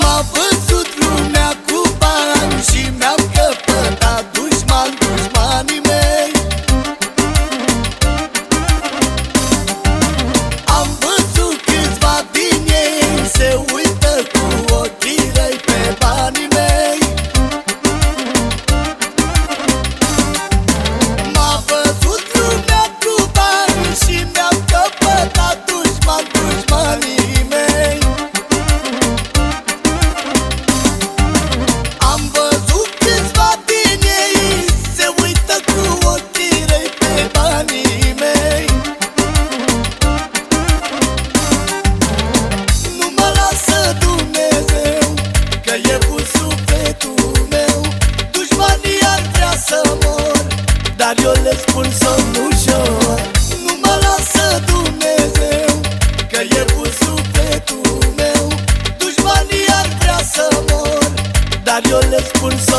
M-a văzut lumea cu bani Și mi-am Dar eu le spun somn ușor Nu mă lasă Dumnezeu Că e cu sufletul meu. Dușmanii ar vrea să mor Dar eu le spun somn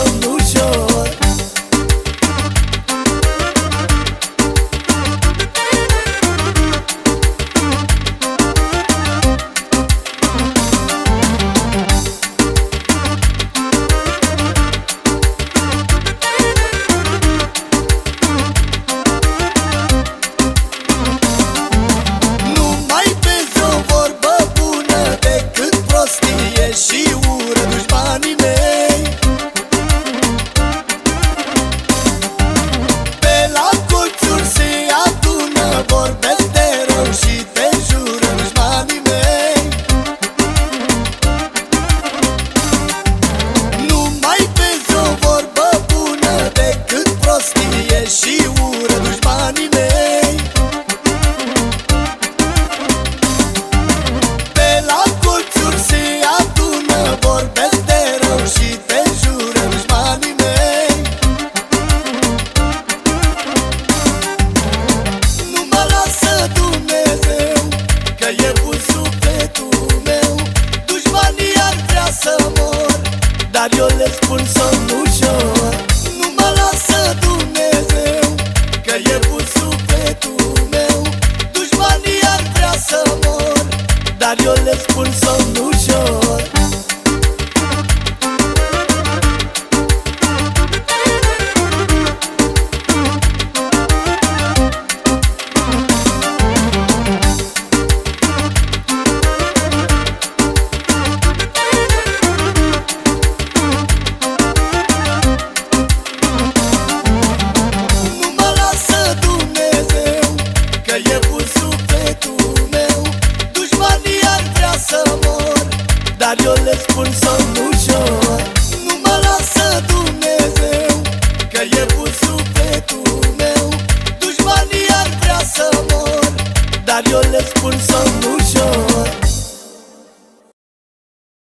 Dar eu le spun somn ușor Nu mă lasă Dumnezeu Că e cu sufletul meu. Dușmanii ar vrea să mor Dar eu le spun somn Dar eu le spun somn ușor Nu mă lasă Dumnezeu Că e cu sufletul meu. Dușmanii ar vrea să mor Dar eu le spun somn ușor